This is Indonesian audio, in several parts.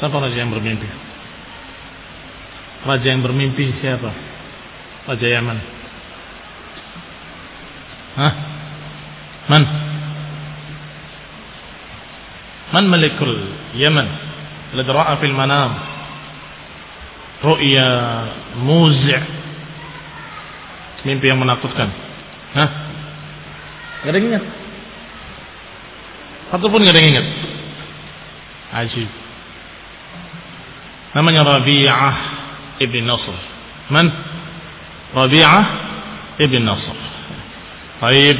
Siapa raja yang bermimpi? Raja yang bermimpi siapa? Raja Yaman. Hah? Man? Man malikul Yaman? Alladhi ra'a fil manam ru'ya muzi' mimpi yang menakutkan. Hah? Gak ada yang ingat? Satu pun gak ada yang ingat. Ajib. Namanya Rabi'ah ibn Nasr. Man? Rabi'ah ibn Nasr. Baik,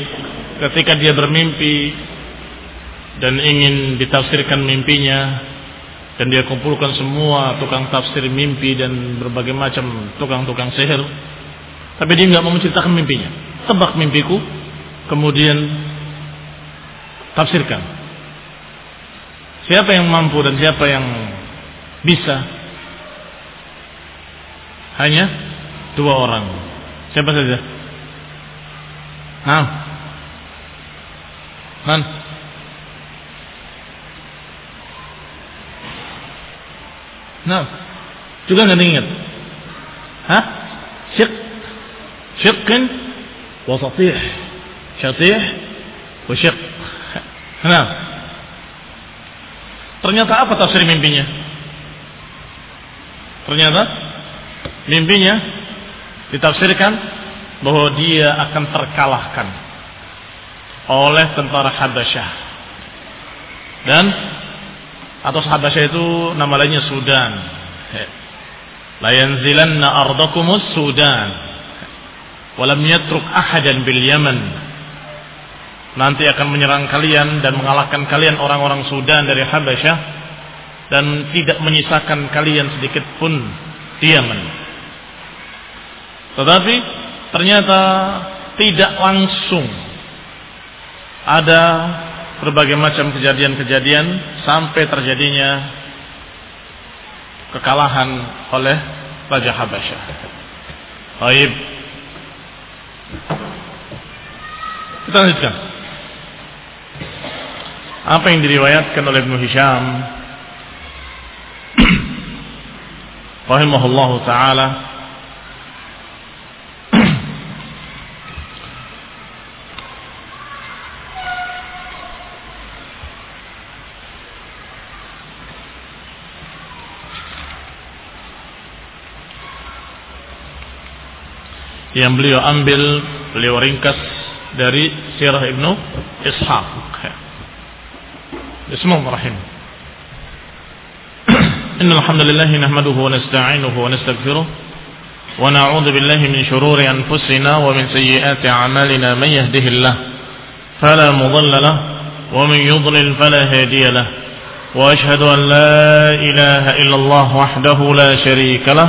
ketika dia bermimpi dan ingin ditafsirkan mimpinya dan dia kumpulkan semua tukang tafsir mimpi dan berbagai macam tukang-tukang sihir tapi dia nggak mau menceritakan mimpinya tebak mimpiku kemudian tafsirkan siapa yang mampu dan siapa yang bisa hanya dua orang siapa saja Nah, Man? Nah, juga nggak ingat. Hah? Syek, syikin, wasatih, syatih, wasyik. Nah, ternyata apa tafsir mimpinya? Ternyata mimpinya ditafsirkan bahwa dia akan terkalahkan oleh tentara Habasyah. Dan atau Habasyah itu nama lainnya Sudan. La yanzilanna ardakumus Sudan. Walam yatruk ahadan bil Yaman. Nanti akan menyerang kalian dan mengalahkan kalian orang-orang Sudan dari Habasyah dan tidak menyisakan kalian sedikit pun Yaman. Tetapi ternyata tidak langsung ada berbagai macam kejadian-kejadian sampai terjadinya kekalahan oleh Raja Habasyah. Baik. Kita lanjutkan. Apa yang diriwayatkan oleh Ibnu Hisham rahimahullahu taala yang beliau ambil beliau ringkas dari sirah Ibnu Ishaq. Bismillahirrahmanirrahim. إن الحمد لله نحمده ونستعينه ونستغفره ونعوذ بالله من شرور أنفسنا ومن سيئات أعمالنا من يهده الله فلا مضل له ومن يضلل فلا هادي له وأشهد أن لا إله إلا الله وحده لا شريك له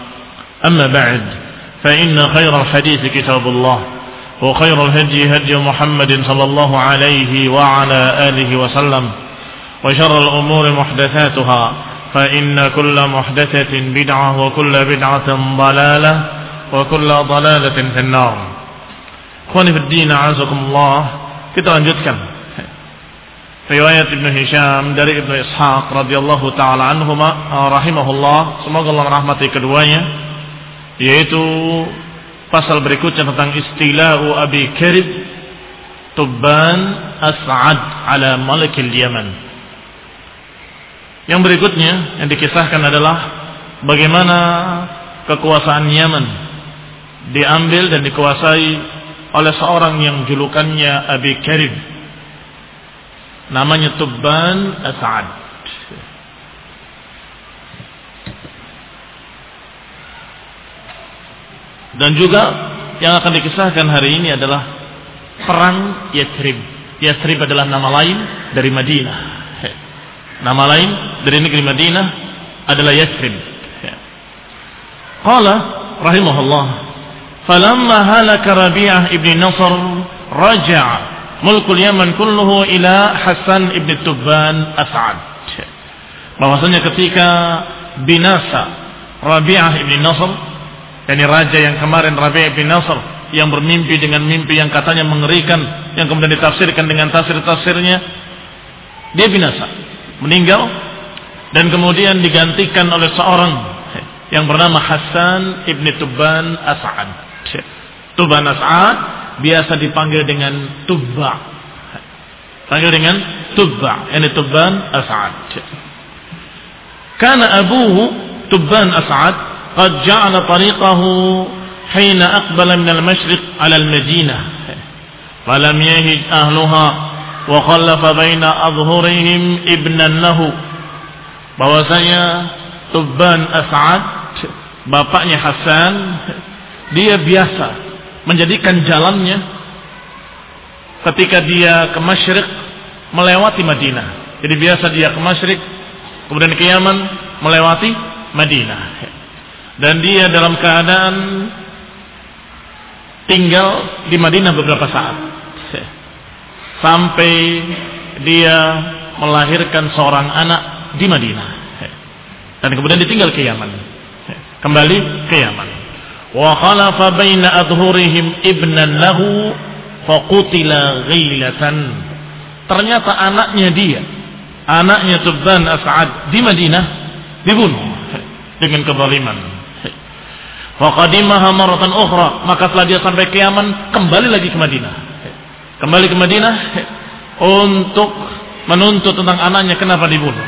أما بعد فإن خير الحديث كتاب الله وخير الهدي هدي محمد صلى الله عليه وعلى آله وسلم وشر الأمور محدثاتها فإن كل محدثة بدعة وكل بدعة ضلالة وكل ضلالة في النار. أخواني في الدين عزكم الله. كتاب جدكم في رواية ابن هشام riwayat ابن إسحاق رضي الله تعالى عنهما رحمه الله rahimahullah. الله من رحمته keduanya. Yaitu pasal berikutnya tentang istila'u Abi Karib Tubban As'ad ala Malikil Yaman. Yang berikutnya yang dikisahkan adalah bagaimana kekuasaan Yaman diambil dan dikuasai oleh seorang yang julukannya Abi Karim namanya Tubban As'ad Dan juga yang akan dikisahkan hari ini adalah perang Yatrib. Yatrib adalah nama lain dari Madinah. Nama lain dari negeri Madinah adalah Yatrib. Qala rahimahullah, "Falamma halaka Rabi'ah ibn Nasr, raja'a mulkul Yaman kulluhu ila Hasan ibn Tubban As'ad." Bahwasanya ketika binasa Rabi'ah ibn Nasr yakni raja yang kemarin Rabi'ah ibn Nasr yang bermimpi dengan mimpi yang katanya mengerikan yang kemudian ditafsirkan dengan tafsir-tafsirnya dia binasa meninggal dan kemudian digantikan oleh seorang yang bernama Hasan ibn Tubban As'ad Tuban As'ad biasa dipanggil dengan Tubba. Panggil dengan Tubba. Ini Tuban As'ad. Karena abuhu Tuban As'ad قد جعل طريقه حين أقبل من المشرق على المدينة فلم يهج أهلها وخلف بين أظهرهم ابنا له بوزايا تبان أسعد bahwasanya حسان. Dia biasa menjadikan jalannya ketika dia ke masyrik melewati Madinah. Jadi biasa dia ke masyrik kemudian ke Yaman melewati Madinah. Dan dia dalam keadaan tinggal di Madinah beberapa saat. Sampai dia melahirkan seorang anak di Madinah. Dan kemudian ditinggal ke Yaman. Kembali ke Yaman wa khalafa baina adhurihim ibnan lahu faqutila ghailatan ternyata anaknya dia anaknya Tubban As'ad di Madinah dibunuh dengan kezaliman faqadimaha maratan ukhra maka setelah dia sampai ke Yaman kembali lagi ke Madinah kembali ke Madinah untuk menuntut tentang anaknya kenapa dibunuh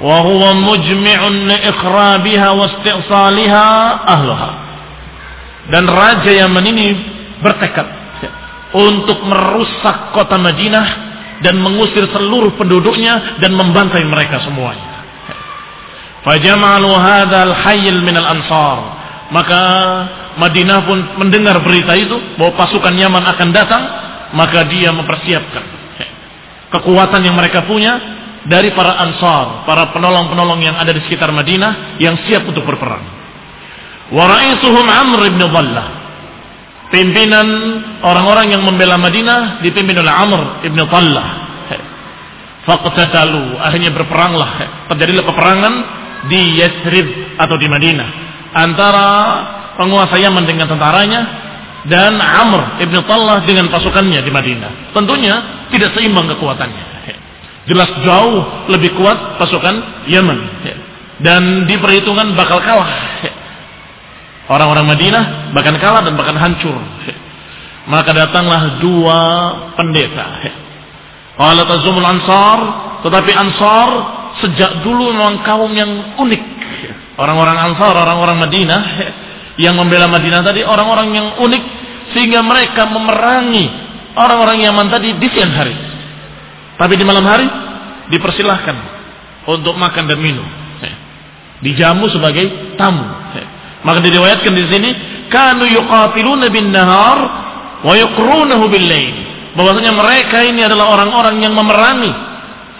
wa huwa mujmi'un li ikhrabiha wa isti'saliha ahliha dan Raja Yaman ini bertekad untuk merusak kota Madinah dan mengusir seluruh penduduknya dan membantai mereka semuanya. Fajamalu hadzal hayyil minal ansar. Maka Madinah pun mendengar berita itu bahwa pasukan Yaman akan datang, maka dia mempersiapkan kekuatan yang mereka punya dari para ansar, para penolong-penolong yang ada di sekitar Madinah yang siap untuk berperang. Waraisuhum Amr ibn Dhallah. Pimpinan orang-orang yang membela Madinah dipimpin oleh Amr ibn Dhallah. Faqtatalu, akhirnya berperanglah. Terjadilah peperangan di Yathrib atau di Madinah antara penguasa Yaman dengan tentaranya dan Amr ibn Tallah dengan pasukannya di Madinah. Tentunya tidak seimbang kekuatannya. Jelas jauh lebih kuat pasukan Yaman. Dan di perhitungan bakal kalah Orang-orang Madinah bahkan kalah dan bahkan hancur. Maka datanglah dua pendeta. Qala ansar, tetapi ansar sejak dulu memang kaum yang unik. Orang-orang ansar, orang-orang Madinah yang membela Madinah tadi orang-orang yang unik sehingga mereka memerangi orang-orang Yaman tadi di siang hari. Tapi di malam hari dipersilahkan untuk makan dan minum. Dijamu sebagai tamu. Maka diriwayatkan di sini kanu yuqatiluna bin nahar wa yuqrunahu bil lail. Bahwasanya mereka ini adalah orang-orang yang memerangi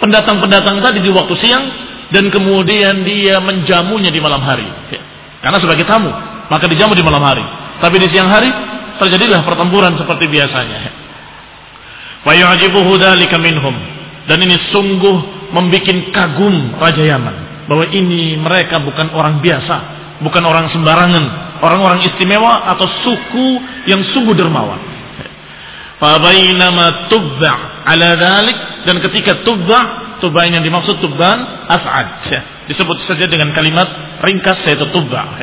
pendatang-pendatang tadi di waktu siang dan kemudian dia menjamunya di malam hari. Karena sebagai tamu, maka dijamu di malam hari. Tapi di siang hari terjadilah pertempuran seperti biasanya. Wa yu'jibuhu dzalika minhum. Dan ini sungguh membuat kagum Raja Yaman bahwa ini mereka bukan orang biasa, bukan orang sembarangan, orang-orang istimewa atau suku yang sungguh dermawan. Fabainama tubba ala dalik dan ketika tubba, tubba yang dimaksud tubban as'ad. Disebut saja dengan kalimat ringkas yaitu tubba.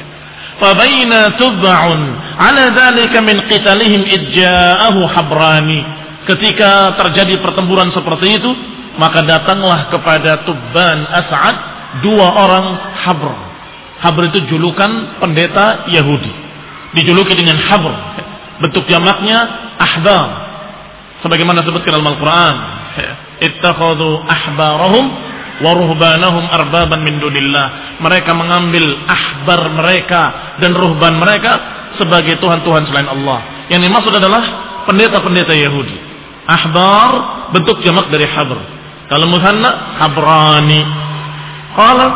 Fabaina tubba'un ala dalika min qitalihim idja'ahu habrani. Ketika terjadi pertempuran seperti itu, maka datanglah kepada Tubban As'ad dua orang habr Habr itu julukan pendeta Yahudi. Dijuluki dengan habr. Bentuk jamaknya ahbar. Sebagaimana sebutkan dalam Al-Quran. Ittakhadu ahbarahum wa ruhbanahum arbaban min dunillah. Mereka mengambil ahbar mereka dan ruhban mereka sebagai Tuhan-Tuhan selain Allah. Yang dimaksud adalah pendeta-pendeta Yahudi. Ahbar bentuk jamak dari habr. Kalau musanna habrani. Qala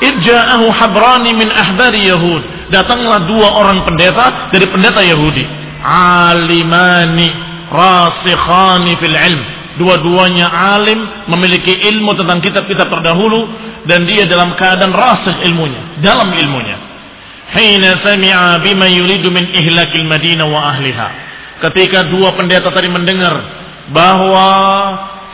irja'ahu habrani min ahbari Yahud. Datanglah dua orang pendeta dari pendeta Yahudi. Alimani rasikhani fil ilm. Dua-duanya alim, memiliki ilmu tentang kitab-kitab terdahulu dan dia dalam keadaan rasih ilmunya, dalam ilmunya. Hina sami'a bima yuridu min ihlakil Madinah wa ahliha. Ketika dua pendeta tadi mendengar bahwa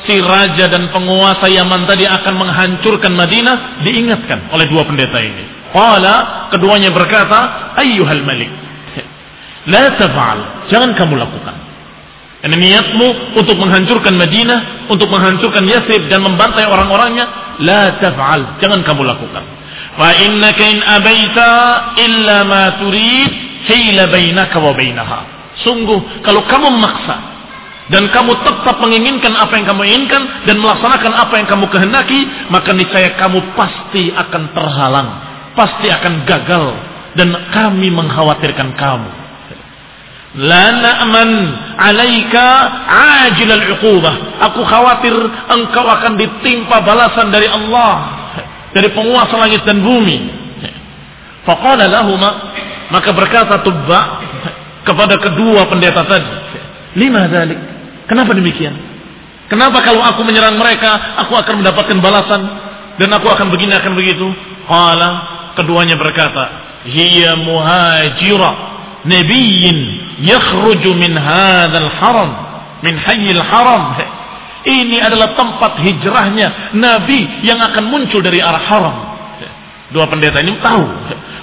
si raja dan penguasa Yaman tadi akan menghancurkan Madinah diingatkan oleh dua pendeta ini. Qala keduanya berkata, "Ayyuhal malik, la taf'al." Jangan kamu lakukan. Ini niatmu untuk menghancurkan Madinah, untuk menghancurkan Yathrib dan membantai orang-orangnya, la taf'al. Jangan kamu lakukan. Fa innaka in abaita illa ma turid hila bainaka wa bainaha. Sungguh kalau kamu memaksa dan kamu tetap menginginkan apa yang kamu inginkan dan melaksanakan apa yang kamu kehendaki, maka niscaya kamu pasti akan terhalang, pasti akan gagal dan kami mengkhawatirkan kamu. La na'man 'alaika 'ajil al-'uqubah. Aku khawatir engkau akan ditimpa balasan dari Allah, dari penguasa langit dan bumi. Faqala lahumma maka berkata Tubba kepada kedua pendeta tadi, lima dzalik Kenapa demikian? Kenapa kalau aku menyerang mereka, aku akan mendapatkan balasan dan aku akan begini akan begitu? Qala keduanya berkata, "Hiya muhajira nabiyyin yakhruju min hadzal haram, min hayyil haram." Ini adalah tempat hijrahnya nabi yang akan muncul dari arah haram. Dua pendeta ini tahu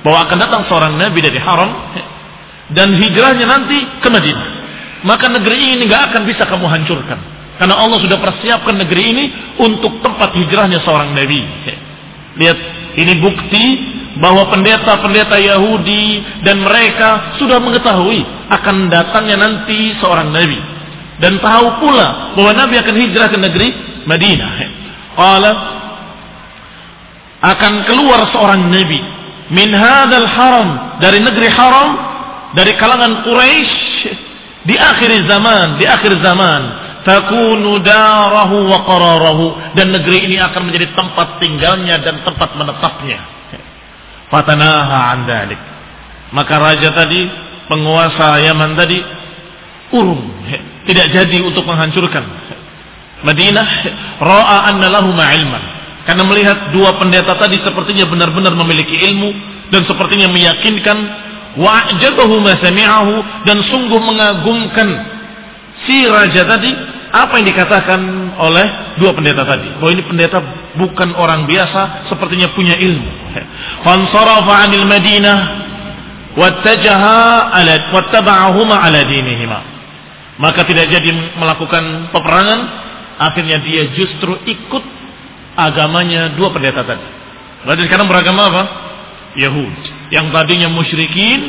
bahwa akan datang seorang nabi dari haram dan hijrahnya nanti ke Madinah maka negeri ini nggak akan bisa kamu hancurkan. Karena Allah sudah persiapkan negeri ini untuk tempat hijrahnya seorang nabi. Lihat, ini bukti bahwa pendeta-pendeta Yahudi dan mereka sudah mengetahui akan datangnya nanti seorang nabi dan tahu pula bahwa nabi akan hijrah ke negeri Madinah. Allah akan keluar seorang nabi min hadal haram dari negeri haram dari kalangan Quraisy di akhir zaman, di akhir zaman, takunu darahu wa qararahu dan negeri ini akan menjadi tempat tinggalnya dan tempat menetapnya. Fatanaha an dalik. Maka raja tadi, penguasa Yaman tadi urung, tidak jadi untuk menghancurkan Madinah. Ra'a anna lahu ilman. Karena melihat dua pendeta tadi sepertinya benar-benar memiliki ilmu dan sepertinya meyakinkan wa'jabahu ma sami'ahu dan sungguh mengagumkan si raja tadi apa yang dikatakan oleh dua pendeta tadi? Bahwa ini pendeta bukan orang biasa sepertinya punya ilmu. Fansarafa 'anil madinah wattajaha ala wattaba'ahuma ala dinihima. Maka tidak jadi melakukan peperangan akhirnya dia justru ikut agamanya dua pendeta tadi. Berarti sekarang beragama apa? Yahud. Yang tadinya musyrikin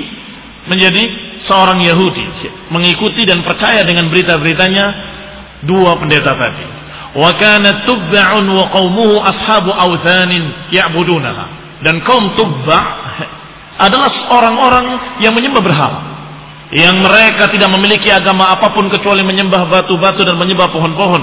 menjadi seorang Yahudi. Mengikuti dan percaya dengan berita-beritanya dua pendeta tadi. Wa kana tubba'un wa qaumuhu ashabu awthanin ya'budunaha. Dan kaum tubba' adalah orang-orang yang menyembah berhala. Yang mereka tidak memiliki agama apa pun kecuali menyembah batu-batu dan menyembah pohon-pohon.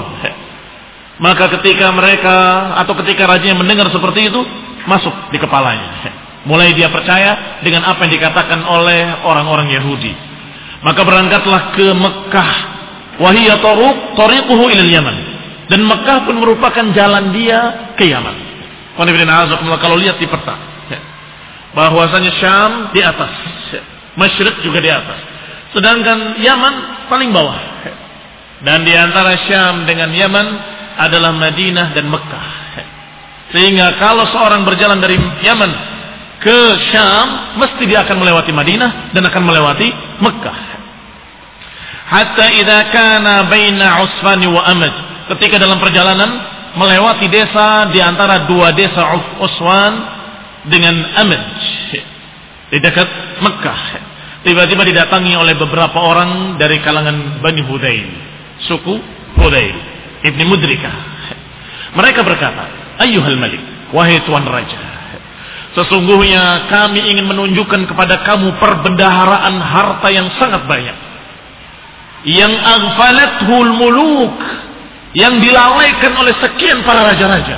Maka ketika mereka atau ketika raja mendengar seperti itu masuk di kepalanya. Mulai dia percaya dengan apa yang dikatakan oleh orang-orang Yahudi. Maka berangkatlah ke Mekah. Wahiyya taruq tariquhu ila Yaman. Dan Mekah pun merupakan jalan dia ke Yaman. Kalau lihat di peta. Bahwasanya Syam di atas. Masyrik juga di atas. Sedangkan Yaman paling bawah. Dan di antara Syam dengan Yaman adalah Madinah dan Mekah. Sehingga kalau seorang berjalan dari Yaman ke Syam, mesti dia akan melewati Madinah dan akan melewati Mekah. Hatta idza kana baina Usfani wa Amad. Ketika dalam perjalanan melewati desa di antara dua desa Uswan dengan Amad. di dekat Mekah. Tiba-tiba didatangi oleh beberapa orang dari kalangan Bani Hudail, suku Hudail, Ibni Mudrikah. Mereka berkata, Ayyuhal Malik, wahai Tuan Raja, sesungguhnya kami ingin menunjukkan kepada kamu perbendaharaan harta yang sangat banyak. Yang aghfalathul muluk, yang dilalaikan oleh sekian para raja-raja.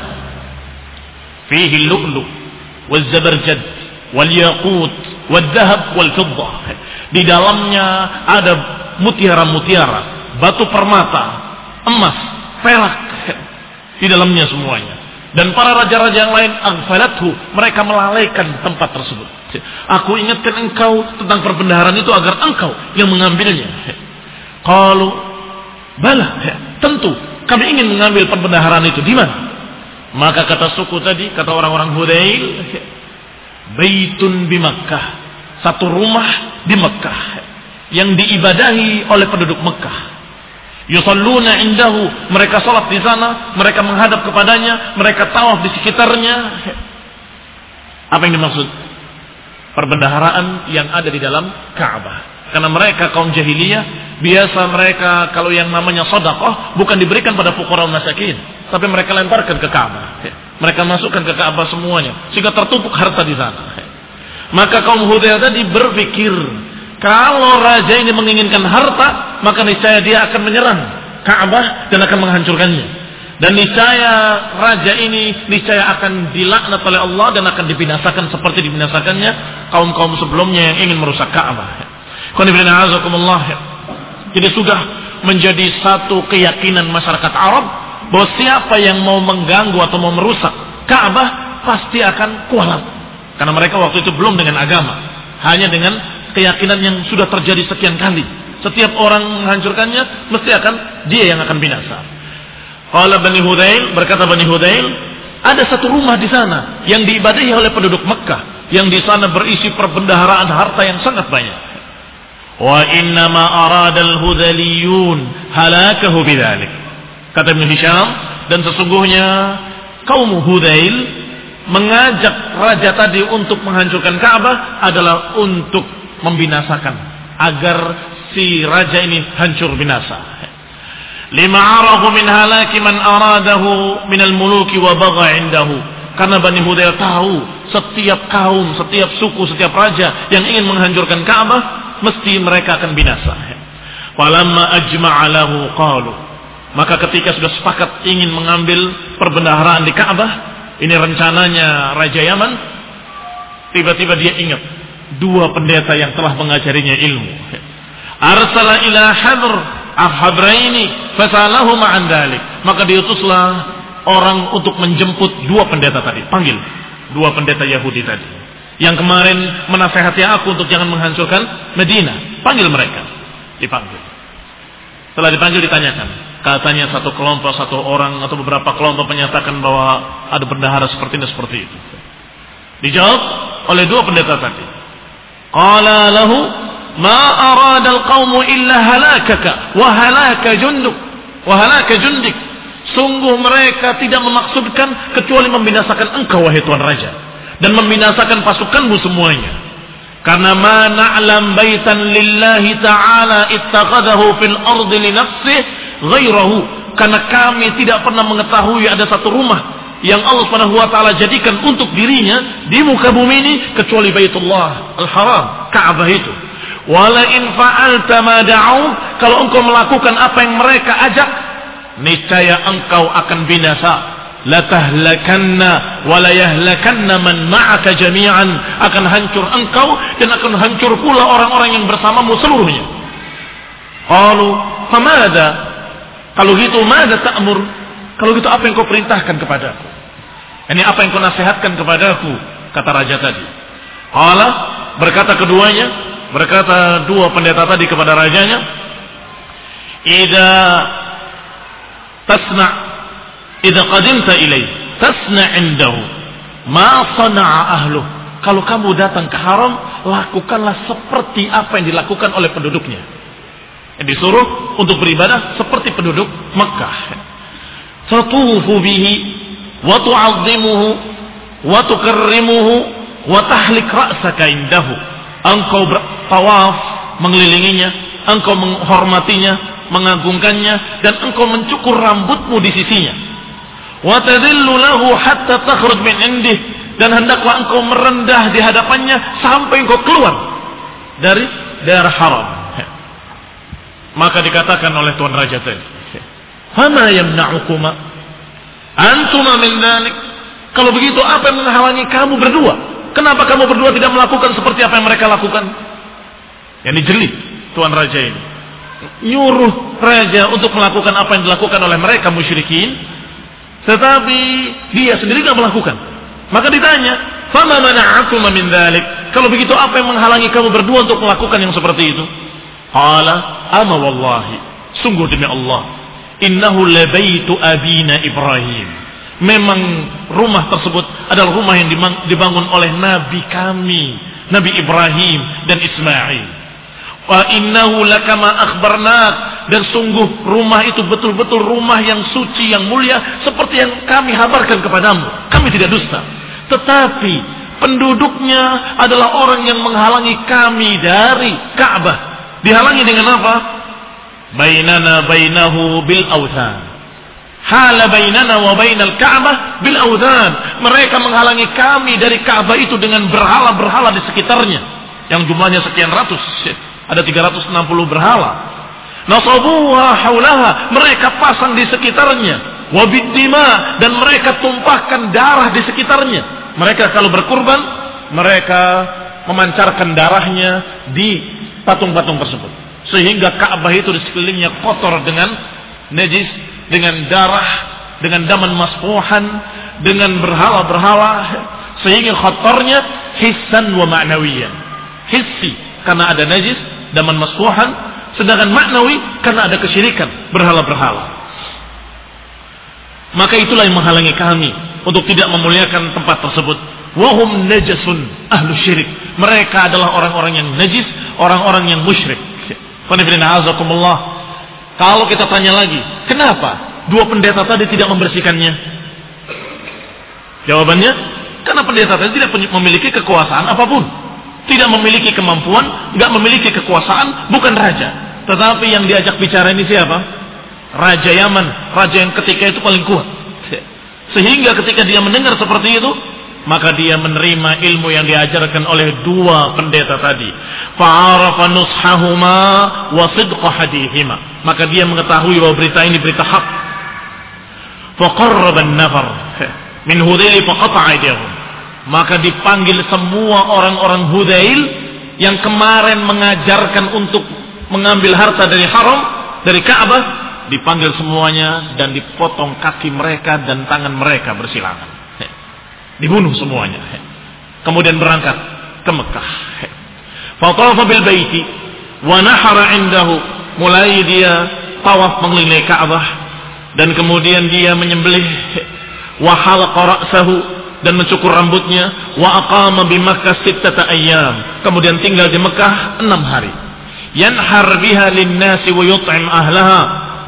Fihi lu'lu, wal zabarjad, wal yaqut, wal dahab, wal fiddah. Di dalamnya ada mutiara-mutiara, batu permata, emas, perak. Di dalamnya semuanya. Dan para raja-raja yang lain aghfalathu, mereka melalaikan tempat tersebut. Aku ingatkan engkau tentang perbendaharaan itu agar engkau yang mengambilnya. Kalau bala, tentu kami ingin mengambil perbendaharaan itu di mana? Maka kata suku tadi, kata orang-orang Hudail, Baitun di Makkah. Satu rumah di Mekah yang diibadahi oleh penduduk Mekah. Yusalluna indahu, mereka salat di sana, mereka menghadap kepadanya, mereka tawaf di sekitarnya. Apa yang dimaksud? Perbendaharaan yang ada di dalam Ka'bah. Karena mereka kaum jahiliyah, biasa mereka kalau yang namanya sodakoh bukan diberikan pada fuqara masakin, tapi mereka lemparkan ke Ka'bah. Mereka masukkan ke Ka'bah semuanya, sehingga tertumpuk harta di sana. Maka kaum Hudayl tadi berpikir, kalau raja ini menginginkan harta, maka niscaya dia akan menyerang Ka'bah dan akan menghancurkannya. Dan niscaya raja ini niscaya akan dilaknat oleh Allah dan akan dibinasakan seperti dibinasakannya kaum-kaum sebelumnya yang ingin merusak Ka'bah. Jadi sudah menjadi satu keyakinan masyarakat Arab bahwa siapa yang mau mengganggu atau mau merusak Ka'bah pasti akan kualat. Karena mereka waktu itu belum dengan agama, hanya dengan keyakinan yang sudah terjadi sekian kali. Setiap orang menghancurkannya mesti akan dia yang akan binasa. Qala Bani Hudail, berkata Bani Hudail, ada satu rumah di sana yang diibadahi oleh penduduk Mekah, yang di sana berisi perbendaharaan harta yang sangat banyak. Wa innama aradal hudaliyun halakahu bidzalik. Kata Ibn Hisham dan sesungguhnya kaum Hudail mengajak raja tadi untuk menghancurkan Ka'bah adalah untuk membinasakan agar si raja ini hancur binasa. Lima arahu min halaki man aradahu min al-muluki wa bagha indahu. Karena Bani Hudail tahu setiap kaum, setiap suku, setiap raja yang ingin menghancurkan Ka'bah mesti mereka akan binasa. Falamma ajma'alahu qalu. Maka ketika sudah sepakat ingin mengambil perbendaharaan di Ka'bah, ini rencananya Raja Yaman, tiba-tiba dia ingat dua pendeta yang telah mengajarinya ilmu. Arsala ila hadr afhabraini fasalahu ma'an dalik. Maka diutuslah orang untuk menjemput dua pendeta tadi, panggil dua pendeta Yahudi tadi yang kemarin menasehati aku untuk jangan menghancurkan Medina. Panggil mereka. Dipanggil. Setelah dipanggil ditanyakan. Katanya satu kelompok, satu orang atau beberapa kelompok menyatakan bahwa ada bendahara seperti ini, seperti itu. Dijawab oleh dua pendeta tadi. Qala lahu al-qawmu illa halakaka wa halaka junduk wa halaka jundik. Sungguh mereka tidak memaksudkan kecuali membinasakan engkau wahai tuan raja dan membinasakan pasukanmu semuanya. Karena ma na'lam baitan lillahi ta'ala ittakhadahu fil ardi li nafsih ghairahu. Karena kami tidak pernah mengetahui ada satu rumah yang Allah Subhanahu wa taala jadikan untuk dirinya di muka bumi ini kecuali Baitullah Al-Haram, Ka'bah itu. Wala in fa'alta ma kalau engkau melakukan apa yang mereka ajak, niscaya engkau akan binasa. Latahlakanna wa la man ma'aka jami'an. Akan hancur engkau dan akan hancur pula orang-orang yang bersamamu seluruhnya. Qalu famada kalau gitu mada ta'mur? Kalau gitu apa yang kau perintahkan kepadaku ini apa yang kau nasihatkan kepadaku kata raja tadi. Qala berkata keduanya berkata dua pendeta tadi kepada rajanya ida tasna' idza qadimta ilai tasna indahu ma sana'a ahluh. Kalau kamu datang ke haram lakukanlah seperti apa yang dilakukan oleh penduduknya. Yang disuruh untuk beribadah seperti penduduk Mekah. Fatufu bihi wa tu'azzimuhu wa tukarrimuhu wa tahlik ra'saka indahu. Engkau bertawaf mengelilinginya, engkau menghormatinya, mengagungkannya dan engkau mencukur rambutmu di sisinya. Wa hatta min dan hendaklah engkau merendah di hadapannya sampai engkau keluar dari daerah haram. Maka dikatakan oleh Tuan Raja tadi, "Fama yamna'ukuma antuma min dhalik?" Kalau begitu apa yang menghalangi kamu berdua? Kenapa kamu berdua tidak melakukan seperti apa yang mereka lakukan? Yang dijeli Tuan Raja ini. Nyuruh Raja untuk melakukan apa yang dilakukan oleh mereka musyrikin. Tetapi dia sendiri tidak melakukan. Maka ditanya, "Fama mana'akum min dhalik?" Kalau begitu apa yang menghalangi kamu berdua untuk melakukan yang seperti itu? Qala, "Ama wallahi." Sungguh demi Allah, innahu labaitu abina Ibrahim. Memang rumah tersebut adalah rumah yang dibangun oleh nabi kami, Nabi Ibrahim dan Ismail. Wa innahu lakama akhbarnak dan sungguh rumah itu betul-betul rumah yang suci yang mulia seperti yang kami habarkan kepadamu. Kami tidak dusta. Tetapi penduduknya adalah orang yang menghalangi kami dari Ka'bah. Dihalangi dengan apa? Bainana bainahu bil authan. Hala bainana wa bainal Ka'bah bil authan. Mereka menghalangi kami dari Ka'bah itu dengan berhala-berhala di sekitarnya yang jumlahnya sekian ratus. Ada 360 berhala. Nasabuha haulaha. Mereka pasang di sekitarnya. Wabiddima. Dan mereka tumpahkan darah di sekitarnya. Mereka kalau berkurban. Mereka memancarkan darahnya di patung-patung tersebut. Sehingga Ka'bah itu di sekelilingnya kotor dengan najis, dengan darah, dengan daman masfuhan, dengan berhala-berhala. Sehingga kotornya hissan wa ma'nawiyan. Hissi karena ada najis daman masfuhan, sedangkan maknawi karena ada kesyirikan, berhala-berhala. Maka itulah yang menghalangi kami untuk tidak memuliakan tempat tersebut. Wahum najasun ahlu syirik. Mereka adalah orang-orang yang najis, orang-orang yang musyrik. Kalau kita tanya lagi, kenapa dua pendeta tadi tidak membersihkannya? Jawabannya, karena pendeta tadi tidak memiliki kekuasaan apa pun tidak memiliki kemampuan, nggak memiliki kekuasaan, bukan raja. Tetapi yang diajak bicara ini siapa? Raja Yaman, raja yang ketika itu paling kuat. Sehingga ketika dia mendengar seperti itu, maka dia menerima ilmu yang diajarkan oleh dua pendeta tadi. Fa'arafa nushahuma wa. Maka dia mengetahui bahwa berita ini berita hak. Faqarraba an-nafar min faqata'a maka dipanggil semua orang-orang Hudail yang kemarin mengajarkan untuk mengambil harta dari haram, dari Ka'bah, dipanggil semuanya dan dipotong kaki mereka dan tangan mereka bersilangan. Dibunuh semuanya. Kemudian berangkat ke Mekah. Fatafa bil baiti wa nahara indahu. Mulai dia tawaf mengelilingi Ka'bah. Dan kemudian dia menyembelih. Wa halaqa ra'sahu. Dan mencukur rambutnya. Wa aqama bi Makkah sittata ayyam. Kemudian tinggal di Mekah enam hari. Yanhar biha linnasi wa yut'im ahlaha.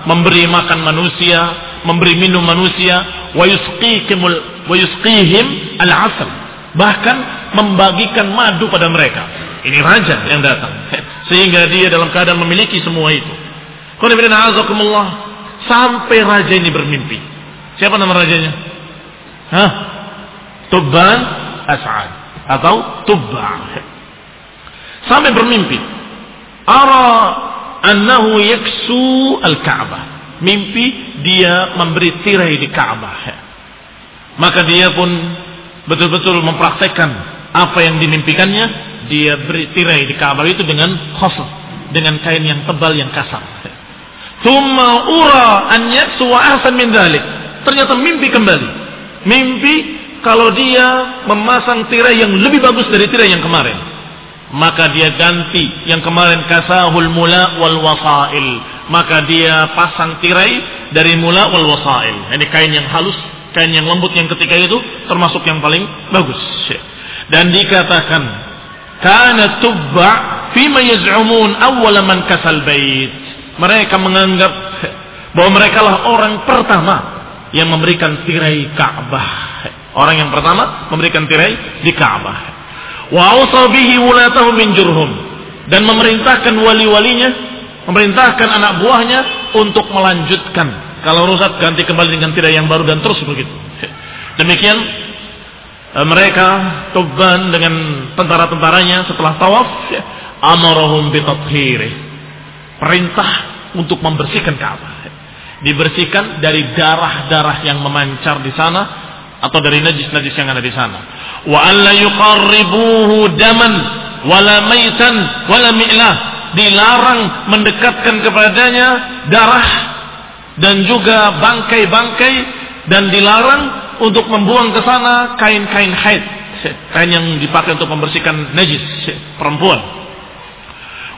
Memberi makan manusia memberi minum manusia wa yusqihimul wa al-asal bahkan membagikan madu pada mereka ini raja yang datang sehingga dia dalam keadaan memiliki semua itu sampai raja ini bermimpi siapa nama rajanya Hah? Tubban As'ad atau Tubba. Sampai bermimpi. Ara annahu yaksu al-Ka'bah. Mimpi dia memberi tirai di Ka'bah. Maka dia pun betul-betul mempraktekkan apa yang dimimpikannya. Dia beri tirai di Ka'bah itu dengan khosf. Dengan kain yang tebal yang kasar. Thumma ura an yaksu wa ahsan min dhalik. Ternyata mimpi kembali. Mimpi kalau dia memasang tirai yang lebih bagus dari tirai yang kemarin maka dia ganti yang kemarin kasahul mula wal wasail maka dia pasang tirai dari mula wal wasail. Ini kain yang halus kain yang lembut yang ketika itu termasuk yang paling bagus. Dan dikatakan kana tubba fima yaz'umun awwala man kasal bait. Mereka menganggap bahwa mereka lah orang pertama yang memberikan tirai Ka'bah. Orang yang pertama memberikan tirai di Ka'bah. Wa bihi wulatahu min jurhum. Dan memerintahkan wali-walinya, memerintahkan anak buahnya untuk melanjutkan. Kalau rusak ganti kembali dengan tidak yang baru dan terus begitu. Demikian eh, mereka Tuban dengan tentara-tentaranya setelah tawaf amarahum bitathhiri. Perintah untuk membersihkan Ka'bah. Dibersihkan dari darah-darah yang memancar di sana atau dari najis-najis yang ada di sana. Wa alla yuqarribuhu daman wala maitan wala mi'lah. Dilarang mendekatkan kepadanya darah dan juga bangkai-bangkai dan dilarang untuk membuang ke sana kain-kain haid, kain yang dipakai untuk membersihkan najis perempuan.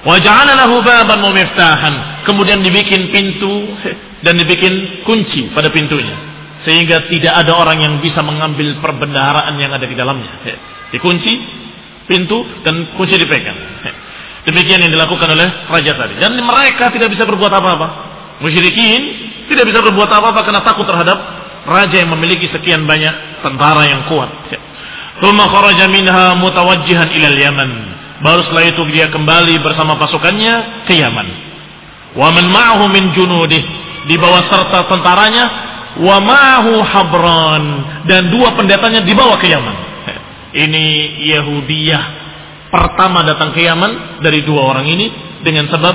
Wajahana baban wa miftahan. Kemudian dibikin pintu dan dibikin kunci pada pintunya. Sehingga tidak ada orang yang bisa mengambil perbendaharaan yang ada di dalamnya. Dikunci pintu dan kunci dipegang. Demikian yang dilakukan oleh raja tadi. Dan mereka tidak bisa berbuat apa-apa. Musyrikin tidak bisa berbuat apa-apa karena takut terhadap raja yang memiliki sekian banyak tentara yang kuat. Thumma kharaja minha mutawajjihan ila yaman Baru setelah itu dia kembali bersama pasukannya ke Yaman. Wa man ma'ahu min junudih dibawa serta tentaranya wa ma'ahu habran dan dua pendetanya dibawa ke Yaman. Ini Yahudiyah pertama datang ke Yaman dari dua orang ini dengan sebab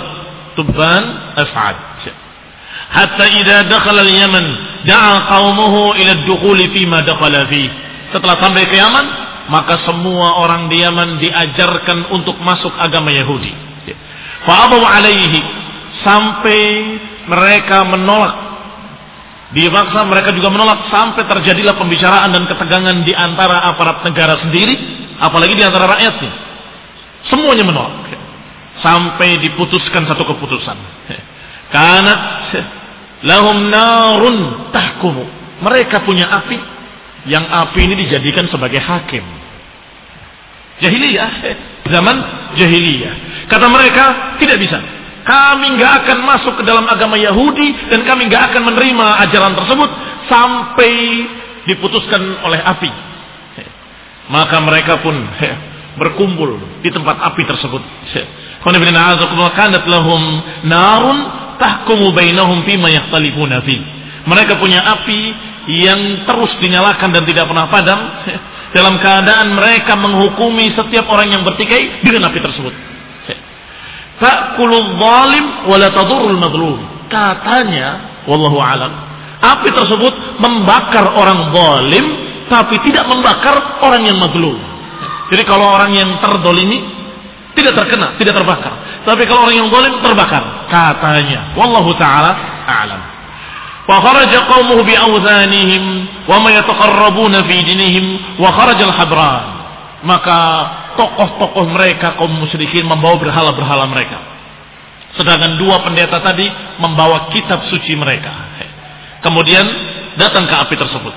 Tuban As'ad. Hatta idza dakhala al-Yaman da'a qaumuhu ila ad-dukhuli fi ma dakhala fi. Setelah sampai ke Yaman, maka semua orang di Yaman diajarkan untuk masuk agama Yahudi. Fa'abaw alaihi sampai mereka menolak. Dipaksa mereka juga menolak sampai terjadilah pembicaraan dan ketegangan di antara aparat negara sendiri, apalagi di antara rakyatnya. Semuanya menolak. Sampai diputuskan satu keputusan. Karena lahum narun tahkumu. Mereka punya api yang api ini dijadikan sebagai hakim. Jahiliyah, zaman jahiliyah. Kata mereka, tidak bisa. Kami nggak akan masuk ke dalam agama Yahudi dan kami nggak akan menerima ajaran tersebut sampai diputuskan oleh api. Maka mereka pun berkumpul di tempat api tersebut. Narun tahkumu bainahum fima. Mereka punya api yang terus dinyalakan dan tidak pernah padam dalam keadaan mereka menghukumi setiap orang yang bertikai dengan api tersebut. Zalim. Katanya, wallahu alam, api tersebut membakar orang zalim tapi tidak membakar orang yang madlum. Jadi kalau orang yang terdolimi tidak terkena, tidak terbakar. Tapi kalau orang yang zalim terbakar. Katanya, wallahu taala a'lam. فخرج قومه بأوثانهم وما يتقربون في دينهم وخرج الحبران maka tokoh-tokoh mereka kaum musyrikin membawa berhala-berhala mereka sedangkan dua pendeta tadi membawa kitab suci mereka kemudian datang ke api tersebut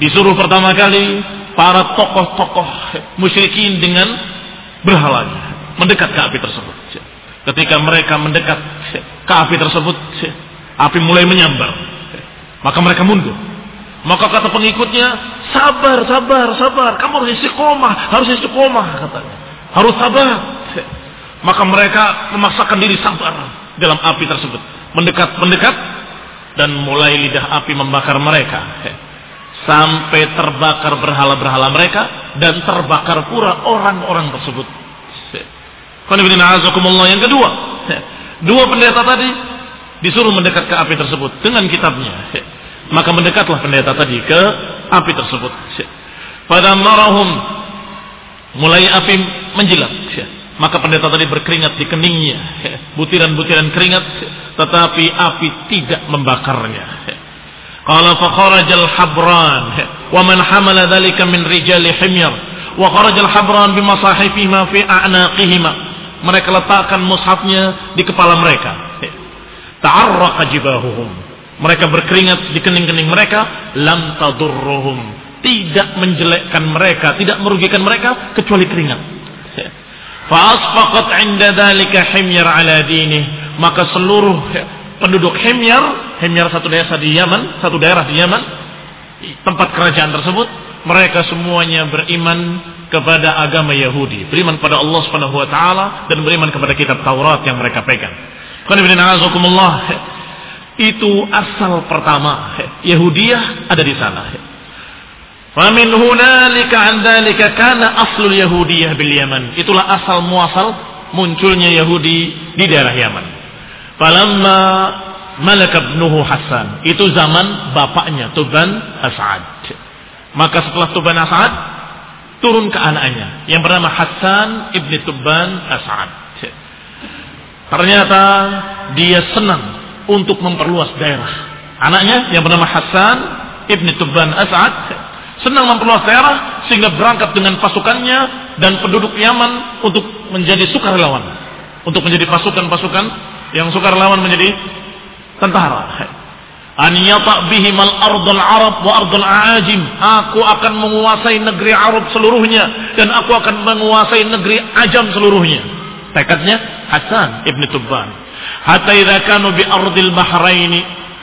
disuruh pertama kali para tokoh-tokoh musyrikin dengan berhalanya mendekat ke api tersebut ketika mereka mendekat ke api tersebut Api mulai menyambar. Maka mereka mundur. Maka kata pengikutnya, sabar, sabar, sabar. Kamu harus istiqomah, harus istiqomah katanya. Harus sabar. Maka mereka memaksakan diri sabar dalam api tersebut. Mendekat, mendekat dan mulai lidah api membakar mereka. Sampai terbakar berhala-berhala mereka dan terbakar pula orang-orang tersebut. Yang kedua, dua pendeta tadi disuruh mendekat ke api tersebut dengan kitabnya. Maka mendekatlah pendeta tadi ke api tersebut. Pada marahum mulai api menjilat. Maka pendeta tadi berkeringat di keningnya, butiran-butiran keringat, tetapi api tidak membakarnya. Qala fa kharajal habran wa man hamala dhalika min rijali himyar wa kharajal habran bi masahifihima fi a'naqihima. Mereka letakkan mushafnya di kepala mereka ta'arraqa jibahuhum. Mereka berkeringat di kening-kening mereka, lam tadurruhum. Tidak menjelekkan mereka, tidak merugikan mereka kecuali keringat. Fa'asfaqat 'inda dhalika himyar 'ala dinih. Maka seluruh penduduk Himyar, Himyar satu desa di Yaman, satu daerah di Yaman, tempat kerajaan tersebut, mereka semuanya beriman kepada agama Yahudi, beriman kepada Allah Subhanahu wa taala dan beriman kepada kitab Taurat yang mereka pegang. Itu asal pertama. Yahudiyah ada di sana. Famin hunalika an dzalika kana aslul yahudiyah bil Yaman. Itulah asal muasal munculnya Yahudi di daerah Yaman. Falamma Malak ibnuhu Hasan. Itu zaman bapaknya Tuban As'ad. Maka setelah Tuban As'ad turun ke anaknya yang bernama Hasan ibni Tuban As'ad. Ternyata dia senang untuk memperluas daerah. Anaknya yang bernama Hasan ibni Tuban As'ad senang memperluas daerah sehingga berangkat dengan pasukannya dan penduduk Yaman untuk menjadi sukarelawan, untuk menjadi pasukan-pasukan yang sukarelawan menjadi tentara. An yata bihim al ardul arab wa ardul ajim. Aku akan menguasai negeri Arab seluruhnya dan aku akan menguasai negeri Ajam seluruhnya. Tekadnya Hasan ibn Tubban. Hatta idza kanu bi ardil bahraini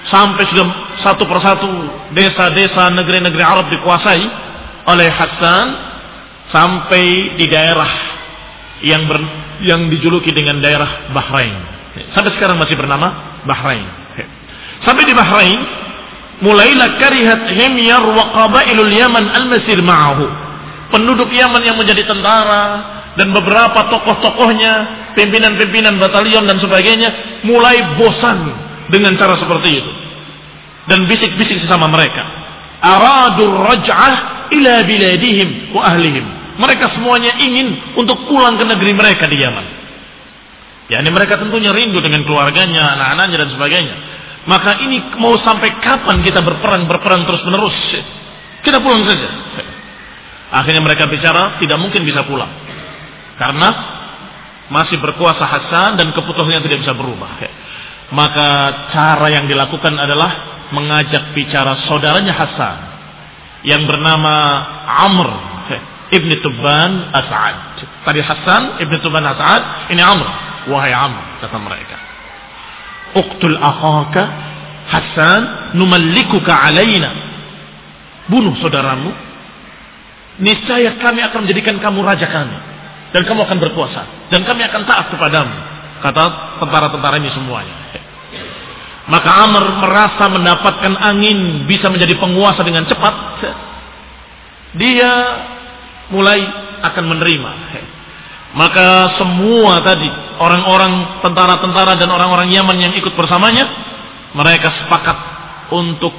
sampai sudah satu persatu desa-desa negeri-negeri Arab dikuasai oleh Hasan sampai di daerah yang ber, yang dijuluki dengan daerah Bahrain. Sampai sekarang masih bernama Bahrain. Sampai di Bahrain, mulailah karihat himyar wa qabailul Yaman al-masir ma'ahu. Penduduk Yaman yang menjadi tentara dan beberapa tokoh-tokohnya, pimpinan-pimpinan batalion dan sebagainya mulai bosan dengan cara seperti itu. Dan bisik-bisik sesama mereka. Aradur raj'ah ila biladihim wa ahlihim. Mereka semuanya ingin untuk pulang ke negeri mereka di Yaman. Ya, ini mereka tentunya rindu dengan keluarganya, anak-anaknya dan sebagainya. Maka ini mau sampai kapan kita berperang berperang terus menerus? Kita pulang saja. Akhirnya mereka bicara tidak mungkin bisa pulang. Karena masih berkuasa Hasan dan keputusannya tidak bisa berubah. Maka cara yang dilakukan adalah mengajak bicara saudaranya Hasan yang bernama Amr ibni Tuban As'ad. Tadi Hasan ibni Tuban As'ad, ini Amr. Wahai Amr, kata mereka. Uktul akhaka Hasan numallikuka alaina. Bunuh saudaramu. Niscaya kami akan menjadikan kamu raja kami. Dan kamu akan berkuasa. Dan kami akan taat kepadamu. Kata tentara-tentara ini semuanya. Maka Amr merasa mendapatkan angin bisa menjadi penguasa dengan cepat. Dia mulai akan menerima. Maka semua tadi orang-orang tentara-tentara dan orang-orang Yaman yang ikut bersamanya mereka sepakat untuk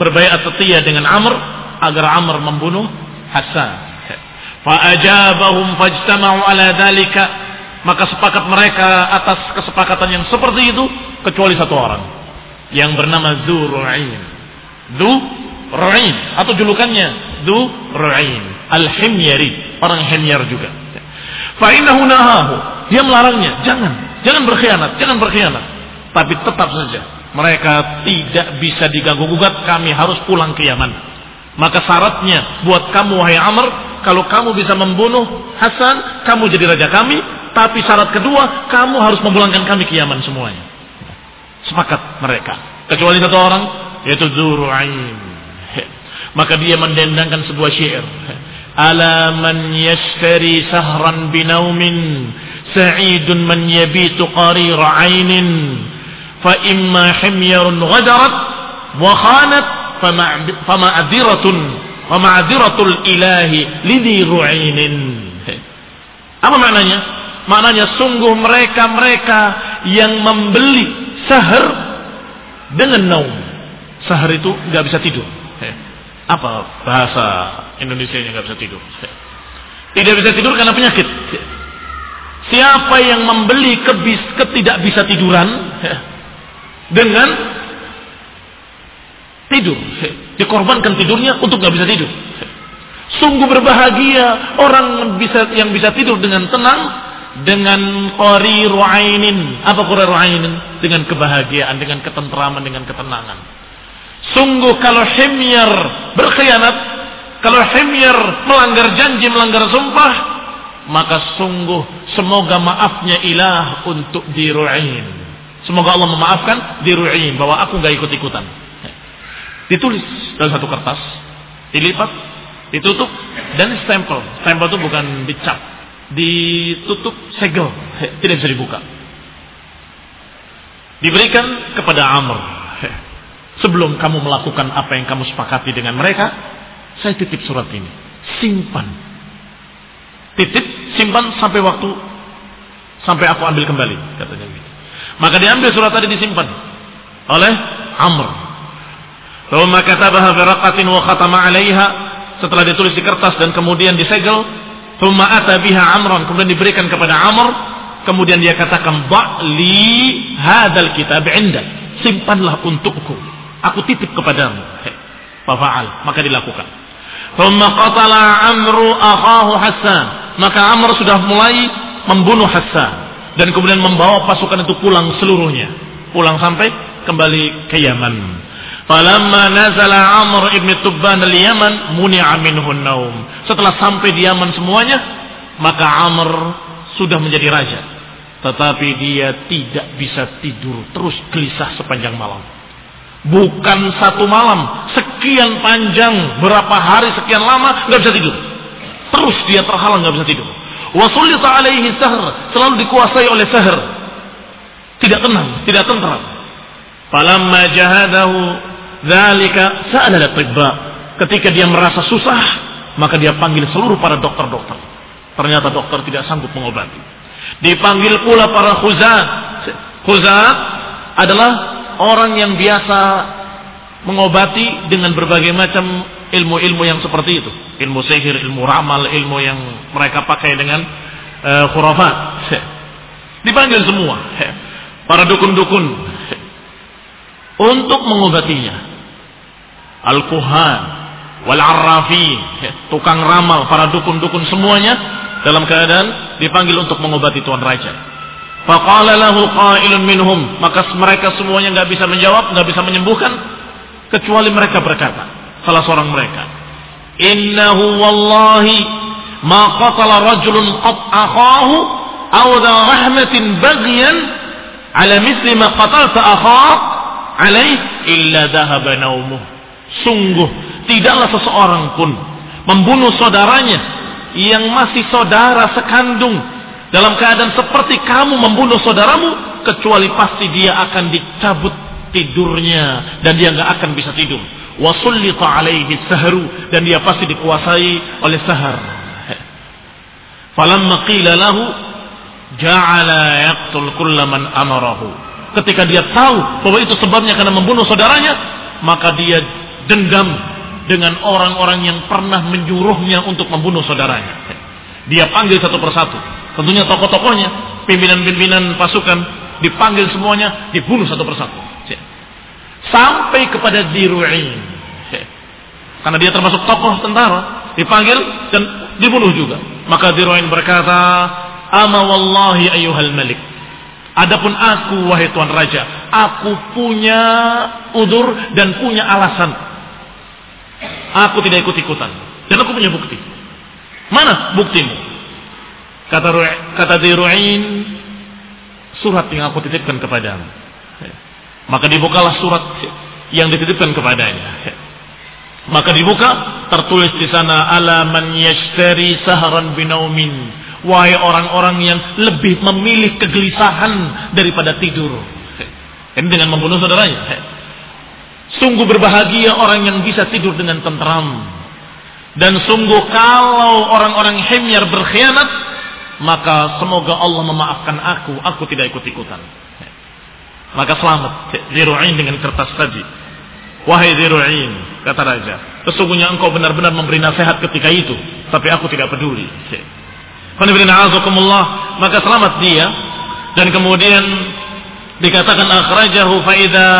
berbaikat setia dengan Amr agar Amr membunuh Hasan. Fa'ajabahum fajtama'u ala dalika maka sepakat mereka atas kesepakatan yang seperti itu kecuali satu orang yang bernama Dzur'ain. Dzur'ain atau julukannya Dzur'ain Al-Himyari, orang Himyar juga. Fa'innahu nahahu. Dia melarangnya, jangan, jangan berkhianat, jangan berkhianat. Tapi tetap saja mereka tidak bisa diganggu gugat, kami harus pulang ke Yaman. Maka syaratnya buat kamu wahai Amr, kalau kamu bisa membunuh Hasan, kamu jadi raja kami, tapi syarat kedua, kamu harus memulangkan kami ke Yaman semuanya. Sepakat mereka. Kecuali satu orang, yaitu Zuru'ain. Maka dia mendendangkan sebuah syair. Ala man yashtari sahran binaumin sa'idun man yabitu qarira ainin fa imma himyarun ghadarat wa khanat fama adiratun wa ma'adiratul ilahi lidhi ru'inin apa maknanya? Maknanya sungguh mereka-mereka yang membeli sahar dengan naum. Sahar itu nggak bisa tidur apa bahasa Indonesia yang nggak bisa tidur tidak bisa tidur karena penyakit siapa yang membeli kebis ketidak bisa tiduran dengan tidur. Dikorbankan tidurnya untuk nggak bisa tidur. Sungguh berbahagia orang bisa yang bisa tidur dengan tenang dengan qari ru'ainin. Apa qari ru'ainin? Dengan kebahagiaan, dengan ketentraman, dengan ketenangan. Sungguh kalau himyar berkhianat, kalau himyar melanggar janji, melanggar sumpah, maka sungguh semoga maafnya ilah untuk diru'ain. Semoga Allah memaafkan diru'in bahwa aku nggak ikut-ikutan. Ditulis dalam satu kertas, dilipat, Ditutup dan stempel. Stempel itu bukan dicap. Ditutup segel. Tidak bisa dibuka. Diberikan kepada Amr. Sebelum kamu melakukan apa yang kamu sepakati dengan mereka, saya titip surat ini. Simpan. Titip, simpan sampai waktu sampai aku ambil kembali, katanya gitu. Maka diambil surat tadi disimpan oleh Amr. Thumma katabaha fi raqatin wa khatama 'alaiha setelah ditulis di kertas dan kemudian disegel, thumma ata biha Amran, kemudian diberikan kepada Amr, kemudian dia katakan, "Ba'li hadzal kitab 'indak." Simpanlah untukku. Aku titip kepadamu. Fa'al, maka dilakukan. Thumma qatala Amru akhahu Hassan. Maka Amr sudah mulai membunuh Hassan dan kemudian membawa pasukan itu pulang seluruhnya. Pulang sampai kembali ke Yaman. Falamma nazala Amr ibn Tubban al-Yaman muni'a minhu naum. Setelah sampai di Yaman semuanya, maka Amr sudah menjadi raja. Tetapi dia tidak bisa tidur, terus gelisah sepanjang malam. Bukan satu malam, sekian panjang, berapa hari, sekian lama, nggak bisa tidur. Terus dia terhalang nggak bisa tidur. Wasulita alaihi sahr, selalu dikuasai oleh sahr. Tidak tenang, tidak tentram. Falamma jahadahu dzalika sa'ala tibba. Ketika dia merasa susah, maka dia panggil seluruh para dokter-dokter. Ternyata dokter tidak sanggup mengobati. Dipanggil pula para khuzat. Khuzat adalah orang yang biasa mengobati dengan berbagai macam ilmu-ilmu yang seperti itu. Ilmu sihir, ilmu ramal, ilmu yang mereka pakai dengan uh, khurafat. Dipanggil semua. Para dukun-dukun. Untuk mengobatinya. Al-Kuhan. Wal-Arrafin. Tukang ramal, para dukun-dukun semuanya. Dalam keadaan dipanggil untuk mengobati Tuan Raja. Faqala lahu qailun minhum, maka mereka semuanya nggak bisa menjawab, nggak bisa menyembuhkan kecuali mereka berkata, salah seorang mereka, "Innahu wallahi ma qatala rajulun qad akhahu aw dha rahmatin baghyan ala misli ma qatalta akhak alaih illa dhahaba naumuh." Sungguh tidaklah seseorang pun membunuh saudaranya yang masih saudara sekandung dalam keadaan seperti kamu membunuh saudaramu kecuali pasti dia akan dicabut tidurnya dan dia nggak akan bisa tidur. Wasullita alaihi sahru dan dia pasti dikuasai oleh sahar. Falamma qila lahu ja'ala yaqtul kullaman amarahu. Ketika dia tahu bahwa itu sebabnya karena membunuh saudaranya maka dia dendam dengan orang-orang yang pernah menyuruhnya untuk membunuh saudaranya. Dia panggil satu persatu Tentunya tokoh-tokohnya, pimpinan-pimpinan pasukan dipanggil semuanya, dibunuh satu persatu. Sampai kepada Diru'in. Karena dia termasuk tokoh tentara, dipanggil dan dibunuh juga. Maka Diru'in berkata, Ama wallahi ayyuhal malik. Adapun aku wahai tuan raja, aku punya udur dan punya alasan. Aku tidak ikut-ikutan dan aku punya bukti. Mana buktimu? Kata kata Diru'in, surat yang aku titipkan kepadamu. Maka dibukalah surat yang dititipkan kepadanya. Maka dibuka, tertulis di sana ala man yashtari sahran binaumin. Wahai orang-orang yang lebih memilih kegelisahan daripada tidur. Ini dengan membunuh saudaranya. Sungguh berbahagia orang yang bisa tidur dengan tentram. Dan sungguh kalau orang-orang himyar berkhianat, maka semoga Allah memaafkan aku, aku tidak ikut-ikutan. Maka selamat Ziru'in dengan kertas tadi. Wahai Ziru'in, kata raja, sesungguhnya engkau benar-benar memberi nasihat ketika itu, tapi aku tidak peduli. Maka selamat dia dan kemudian dikatakan akhrajahu faida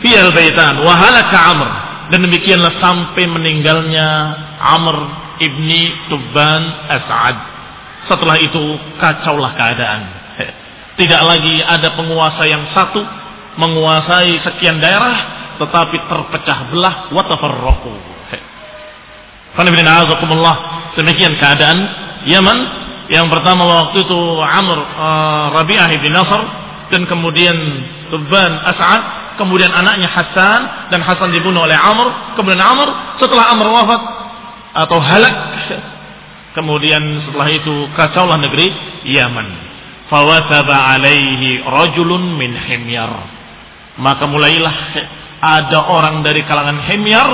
fiyal baitan wa halaka Amr dan demikianlah sampai meninggalnya Amr ibni Tuban As'ad setelah itu kacaulah keadaan. Tidak lagi ada penguasa yang satu menguasai sekian daerah tetapi terpecah belah wa tafarraqu. Demikian keadaan Yaman yang pertama waktu itu Amr uh, Rabi'ah bin Nasr dan kemudian Tuban As'ad kemudian anaknya Hasan dan Hasan dibunuh oleh Amr kemudian Amr setelah Amr wafat atau halak. Kemudian setelah itu kacaulah negeri Yaman. Fawataba alaihi rajulun min himyar. Maka mulailah ada orang dari kalangan himyar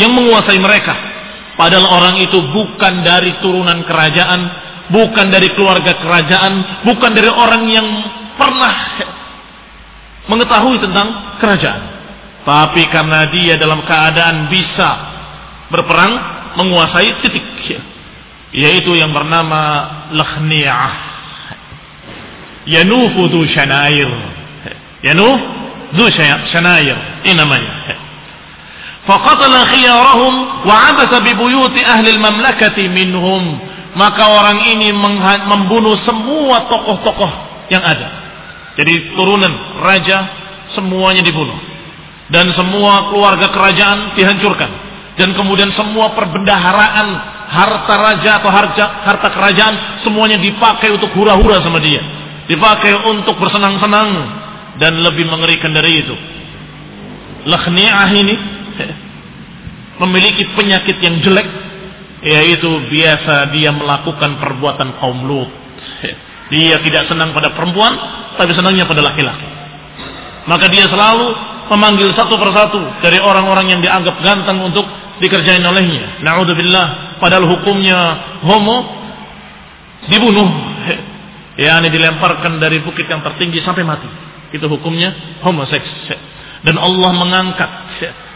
yang menguasai mereka. Padahal orang itu bukan dari turunan kerajaan, bukan dari keluarga kerajaan, bukan dari orang yang pernah mengetahui tentang kerajaan. Tapi karena dia dalam keadaan bisa berperang, menguasai titik yaitu yang bernama Lakhni'ah. Yanufu du Shanair Yanuf du Shanair ini namanya. Faqatala khiyarahum wa abasa bi buyuti ahli al-mamlakati minhum. Maka orang ini membunuh semua tokoh-tokoh yang ada. Jadi turunan raja semuanya dibunuh. Dan semua keluarga kerajaan dihancurkan. Dan kemudian semua perbendaharaan harta raja atau harta harta kerajaan semuanya dipakai untuk hura-hura sama dia dipakai untuk bersenang-senang dan lebih mengerikan dari itu lakhni'ah ini memiliki penyakit yang jelek yaitu biasa dia melakukan perbuatan kaum lut dia tidak senang pada perempuan tapi senangnya pada laki-laki maka dia selalu memanggil satu persatu dari orang-orang yang dianggap ganteng untuk dikerjain olehnya. Naudzubillah. Padahal hukumnya homo dibunuh. Ya, ini dilemparkan dari bukit yang tertinggi sampai mati. Itu hukumnya homoseks. Dan Allah mengangkat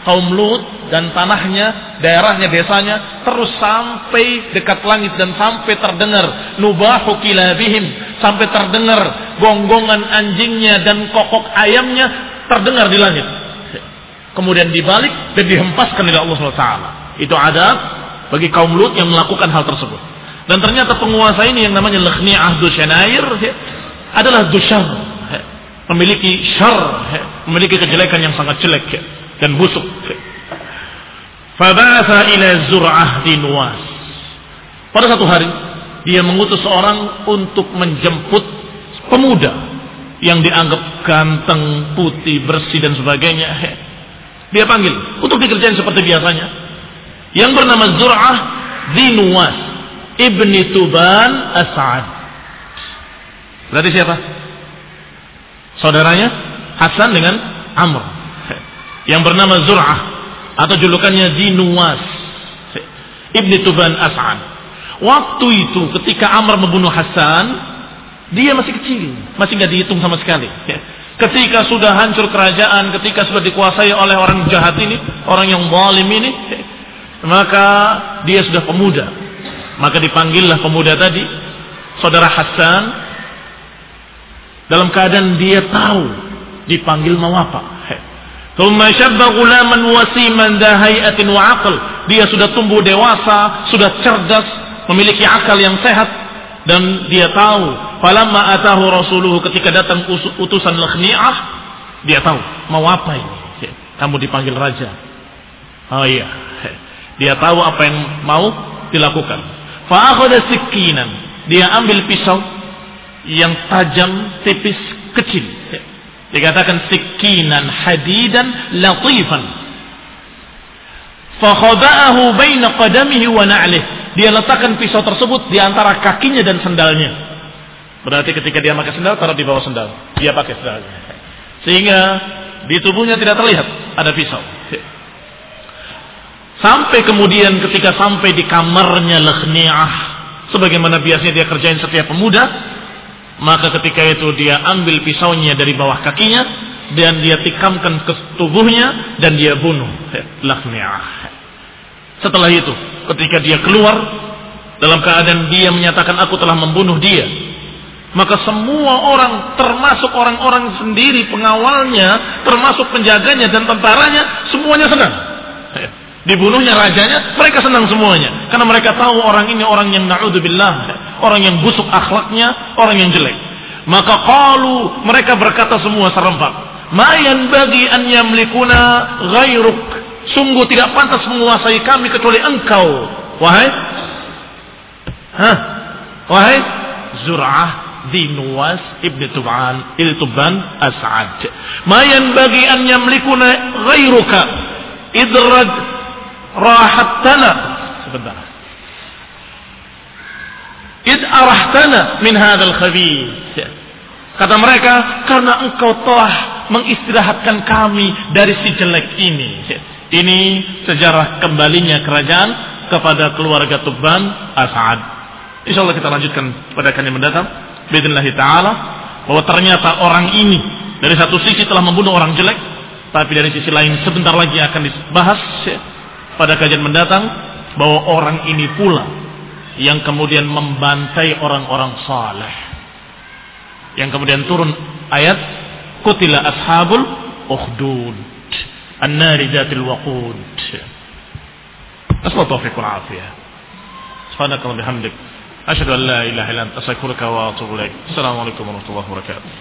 kaum Lut dan tanahnya, daerahnya, desanya terus sampai dekat langit dan sampai terdengar nubahu kilabihim, sampai terdengar gonggongan anjingnya dan kokok ayamnya terdengar di langit kemudian dibalik dan dihempaskan oleh Allah SWT. Itu ada bagi kaum Lut yang melakukan hal tersebut. Dan ternyata penguasa ini yang namanya Lakhni Ahdu Shanair adalah dushar. Memiliki syar, memiliki kejelekan yang sangat jelek dan busuk. Fabasa ila Zur'ah di Nuwas. Pada satu hari, dia mengutus seorang untuk menjemput pemuda yang dianggap ganteng, putih, bersih dan sebagainya dia panggil untuk dikerjain seperti biasanya. Yang bernama Zur'ah Dinuwas ibni Tuban As'ad. Berarti siapa? Saudaranya Hasan dengan Amr. Yang bernama Zur'ah atau julukannya Dinuwas ibni Tuban As'ad. Waktu itu ketika Amr membunuh Hasan, dia masih kecil, masih nggak dihitung sama sekali. Ketika sudah hancur kerajaan, ketika sudah dikuasai oleh orang jahat ini, orang yang zalim ini, maka dia sudah pemuda. Maka dipanggillah pemuda tadi, saudara Hasan, dalam keadaan dia tahu dipanggil mau apa. Thumma syabba gulaman wasiman dahayatin wa. Dia sudah tumbuh dewasa, sudah cerdas, memiliki akal yang sehat dan dia tahu Falamma atahu rasuluhu ketika datang utusan Lakhni'ah, dia tahu mau apa ini. Kamu dipanggil raja. Oh iya. Dia tahu apa yang mau dilakukan. Fa'akhadha sikinan. Dia ambil pisau yang tajam, tipis, kecil. Dikatakan sikinan hadidan latifan. Fakhada'ahu baina qadamihi wa na'lih. Dia letakkan pisau tersebut di antara kakinya dan sendalnya. Berarti ketika dia pakai sendal, taruh di bawah sendal. Dia pakai sendal. Sehingga di tubuhnya tidak terlihat ada pisau. Sampai kemudian ketika sampai di kamarnya Lakhni'ah. Sebagaimana biasanya dia kerjain setiap pemuda. Maka ketika itu dia ambil pisaunya dari bawah kakinya. Dan dia tikamkan ke tubuhnya. Dan dia bunuh Lakhni'ah. Setelah itu ketika dia keluar. Dalam keadaan dia menyatakan aku telah membunuh dia maka semua orang, termasuk orang-orang sendiri pengawalnya, termasuk penjaganya dan tentaranya, semuanya senang. Dibunuhnya rajanya, mereka senang semuanya. Karena mereka tahu orang ini orang yang na'udzubillah, orang yang busuk akhlaknya, orang yang jelek. Maka qalu, mereka berkata semua serempak. Mayan bagi an yamlikuna ghairuk. Sungguh tidak pantas menguasai kami kecuali engkau. Wahai? Hah? Wahai? Zur'ah Dinuwas ibn Tuban Iltuban As'ad. Ma bagi an yamlikuna ghairuka idrad rahattana sebentar. Id arahtana min hadzal khabith. Kata mereka, karena engkau telah mengistirahatkan kami dari si jelek ini. Ini sejarah kembalinya kerajaan kepada keluarga Tuban As'ad. Insya Allah kita lanjutkan pada kali mendatang. Bismillah ta'ala. Bahwa ternyata orang ini dari satu sisi telah membunuh orang jelek. Tapi dari sisi lain sebentar lagi akan dibahas pada kajian mendatang. Bahwa orang ini pula yang kemudian membantai orang-orang saleh. Yang kemudian turun ayat kutila ashabul ukhdud an-nari dhatil waqud. Asma taufiq wal afiyah. Subhanaka wa bihamdik. Asyhadu an la ilaha illa anta astaghfiruka wa atubu ilaik. Assalamualaikum warahmatullahi wabarakatuh.